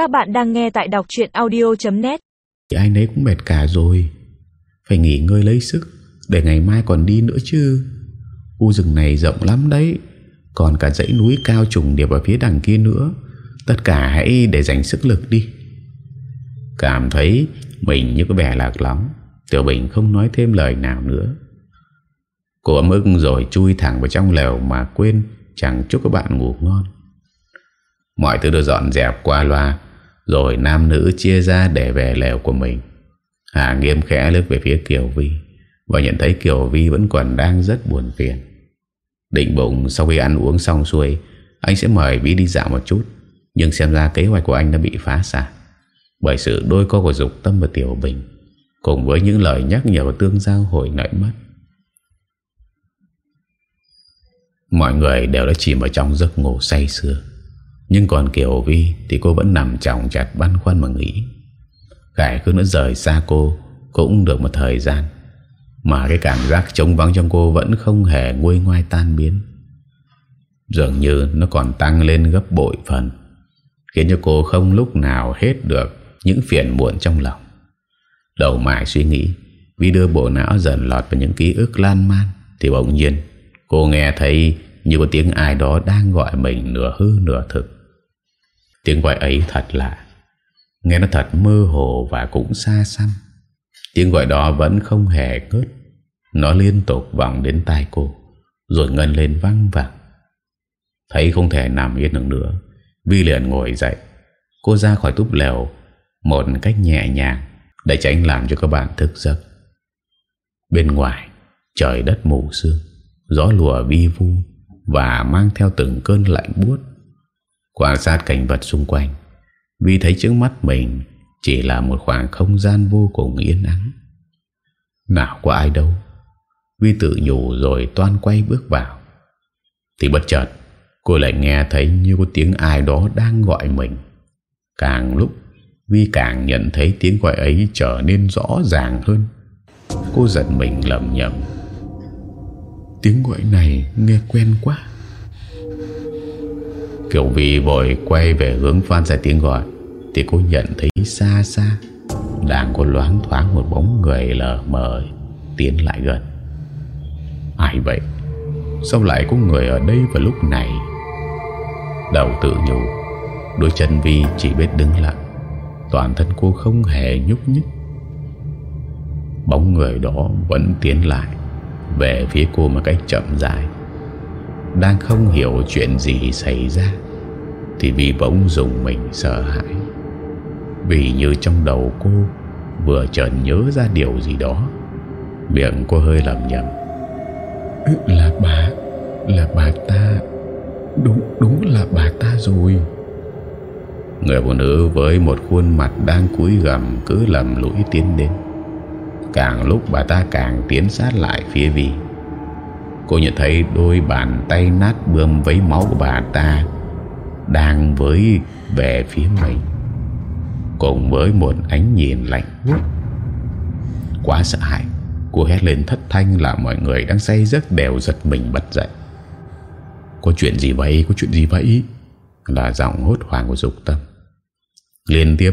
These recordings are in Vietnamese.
Các bạn đang nghe tại đọc chuyện audio.net Thì ai nấy cũng mệt cả rồi. Phải nghỉ ngơi lấy sức, Để ngày mai còn đi nữa chứ. Khu rừng này rộng lắm đấy. Còn cả dãy núi cao trùng điệp ở phía đằng kia nữa. Tất cả hãy để dành sức lực đi. Cảm thấy mình như có vẻ lạc lõng. Tiểu Bình không nói thêm lời nào nữa. Cô ấm ức rồi chui thẳng vào trong lều Mà quên chẳng chúc các bạn ngủ ngon. Mọi thứ được dọn dẹp qua loa. Rồi nam nữ chia ra để về lều của mình. Hà nghiêm khẽ lướt về phía Kiều Vi Và nhận thấy Kiều Vi vẫn còn đang rất buồn phiền. Định bụng, sau khi ăn uống xong xuôi, Anh sẽ mời Vi đi dạo một chút, Nhưng xem ra kế hoạch của anh đã bị phá sản. Bởi sự đôi co của Dục Tâm và Tiểu Bình Cùng với những lời nhắc nhở tương giao hồi nãy mất Mọi người đều đã chìm ở trong giấc ngủ say sưa. Nhưng còn Kiều Vi Thì cô vẫn nằm trọng chặt băn khoăn mà nghĩ. Khải cứ nữa rời xa cô Cũng được một thời gian, Mà cái cảm giác trống vắng trong cô Vẫn không hề nguôi ngoai tan biến. Dường như nó còn tăng lên gấp bội phần, Khiến cho cô không lúc nào hết được Những phiền muộn trong lòng. Đầu mãi suy nghĩ Vì đưa bộ não dần lọt vào những ký ức lan man, Thì bỗng nhiên Cô nghe thấy như có tiếng ai đó đang gọi mình nửa hư nửa thực. Tiếng gọi ấy thật lạ. Nghe nó thật mơ hồ và cũng xa xăm. Tiếng gọi đó vẫn không hề ngớt. Nó liên tục vọng đến tai cô. Rồi ngân lên văng vẳng. Thấy không thể nằm yên được nữa. Vi liền ngồi dậy. Cô ra khỏi túp lều một cách nhẹ nhàng để tránh làm cho các bạn thức giấc. Bên ngoài, trời đất mù sương. Gió lùa vi vu Và mang theo từng cơn lạnh buốt Quan sát cảnh vật xung quanh, vì thấy trước mắt mình Chỉ là một khoảng không gian vô cùng yên ắng. Nào có ai đâu, Vi tự nhủ rồi toan quay bước vào. Thì bất chợt, Cô lại nghe thấy như có tiếng ai đó đang gọi mình. Càng lúc, Vi càng nhận thấy tiếng gọi ấy trở nên rõ ràng hơn. Cô giật mình lầm nhầm Tiếng gọi này nghe quen quá. Kiểu vì vội quay về hướng phan ra tiếng gọi, Thì cô nhận thấy xa xa Đang có loáng thoáng một bóng người lờ mờ Tiến lại gần. Ai vậy? Sao lại có người ở đây vào lúc này? Đầu tự nhủ, Đôi chân Vi chỉ biết đứng lặng Toàn thân cô không hề nhúc nhích. Bóng người đó vẫn tiến lại, về phía cô một cách chậm dài đang không hiểu chuyện gì xảy ra Thì vì bỗng dùng mình sợ hãi. Vì như trong đầu cô Vừa chợt nhớ ra điều gì đó Miệng cô hơi lầm nhầm Là bà Là bà ta. Đúng đúng là bà ta rồi. Người phụ nữ với một khuôn mặt đang cúi gầm Cứ lầm lũi tiến đến. Càng lúc bà ta càng tiến sát lại phía Vi Cô nhận thấy đôi bàn tay nát bươm vấy máu của bà ta Đang với về phía mình. Cùng với một ánh nhìn lạnh buốt Quá sợ hãi, Cô hét lên thất thanh là mọi người đang say giấc đều giật mình bật dậy. Có chuyện gì vậy? Có chuyện gì vậy? Là giọng hốt hoảng của dục tâm. Liên tiếp,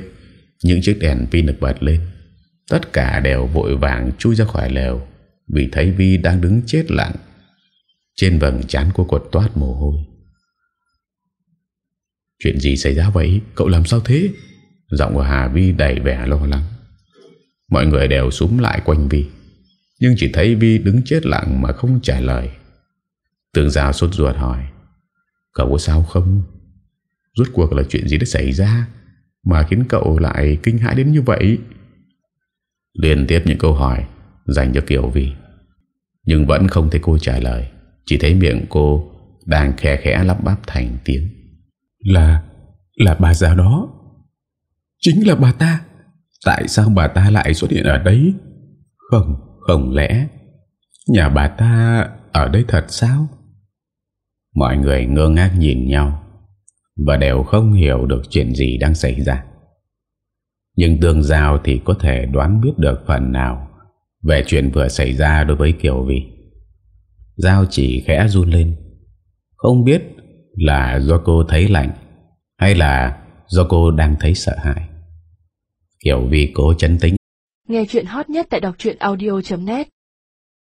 Những chiếc đèn pin được bật lên. Tất cả đều vội vàng chui ra khỏi lều, Vì thấy Vi đang đứng chết lặng. Trên vầng trán của cột toát mồ hôi. Chuyện gì xảy ra vậy? Cậu làm sao thế? Giọng của Hà Vi đầy vẻ lo lắng. Mọi người đều súng lại quanh Vi. Nhưng chỉ thấy Vi đứng chết lặng Mà không trả lời. Tường Giao sốt ruột hỏi, Cậu có sao không? Rốt cuộc là chuyện gì đã xảy ra Mà khiến cậu lại kinh hãi đến như vậy? Liên tiếp những câu hỏi Dành cho Kiều Vi, Nhưng vẫn không thấy cô trả lời. Chỉ thấy miệng cô Đang khẽ khẽ lắp bắp thành tiếng. Là Là bà già đó. Chính là bà ta. Tại sao bà ta lại xuất hiện ở đấy? Không Không lẽ Nhà bà ta ở đây thật sao? Mọi người ngơ ngác nhìn nhau Và đều không hiểu được chuyện gì đang xảy ra. Nhưng Tương Giao thì có thể đoán biết được phần nào Về chuyện vừa xảy ra đối với Kiều Vi Giao chỉ khẽ run lên. Không biết là do cô thấy lạnh, Hay là Do cô đang thấy sợ hãi. Kiểu vì cô chấn tính Nghe chuyện hot nhất tại đọc audio.net